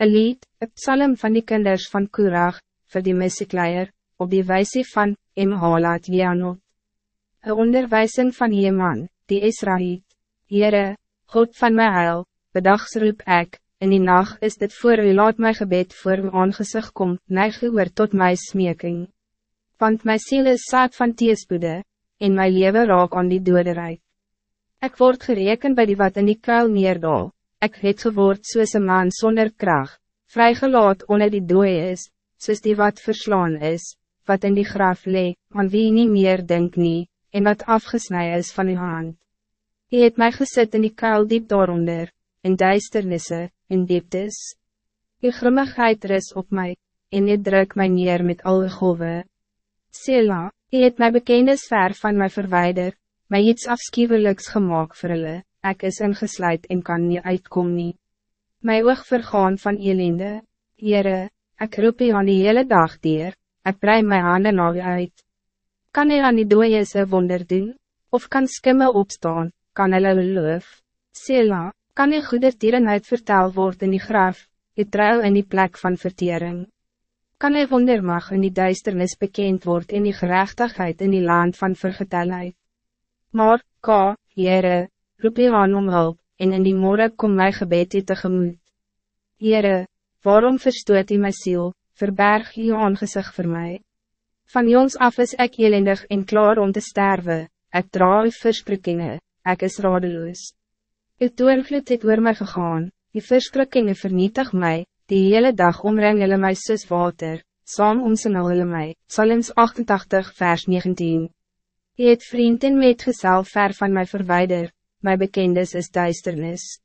Een lied, een psalm van die kinders van Kurag, voor die muziekleier, op die wijze van Imhalat Janot. Een onderwijzing van Jeman, die Israël. Heere, God van my heil, bedags roep ek, in die nacht is dit voor u laat my gebed voor uw aangezicht kom, neig u tot my smeking. Want my ziel is saad van teespoede, en my leven raak aan die doderijk. Ik word gereken bij die wat in die kuil neerdal, ik het geword soos een man zonder kracht, vrijgelaat onder die dooi is, soos die wat verslaan is, wat in die graf lee, aan wie niet meer denk nie, en wat afgesnij is van uw hand. Je het mij gezet in die kuil diep daaronder, in duisternisse, in dieptes. Je grimmigheid ris op mij, en je druk mij neer met alle golven. Sela, je het mij bekende ver van mij verwijder, mij iets afschuwelijks gemaakt voor hulle, ek is ingesluit en kan niet uitkom nie. My oog vergaan van elende, Heere, ek roep je aan die hele dag dier, ek brei my handen na u uit. Kan hy aan die dooies een wonder doen, of kan skimme opstaan, kan hulle loof? Sela, kan die goede dierenheid vertel word in die graf, die trouw in die plek van vertering? Kan hy wondermag in die duisternis bekend word in die gerechtigheid in die land van vergetelheid? Maar, ka, Heere, roep je aan om hulp, en in die morgen kom my gebed u tegemoet. Heere, waarom verstoot u my ziel, verberg je aangezicht voor mij? Van jongs af is ik elendig en klaar om te sterven, ik draai uw verskrikkingen, ik is radeloos. Uw toervloed het oor my gegaan, die verskrikkingen vernietig mij, die hele dag omring hulle my soos water, saam omsinul hulle my, Psalms 88 vers 19. Je het vriend en metgezel ver van mij verwijder, my bekendes is duisternis.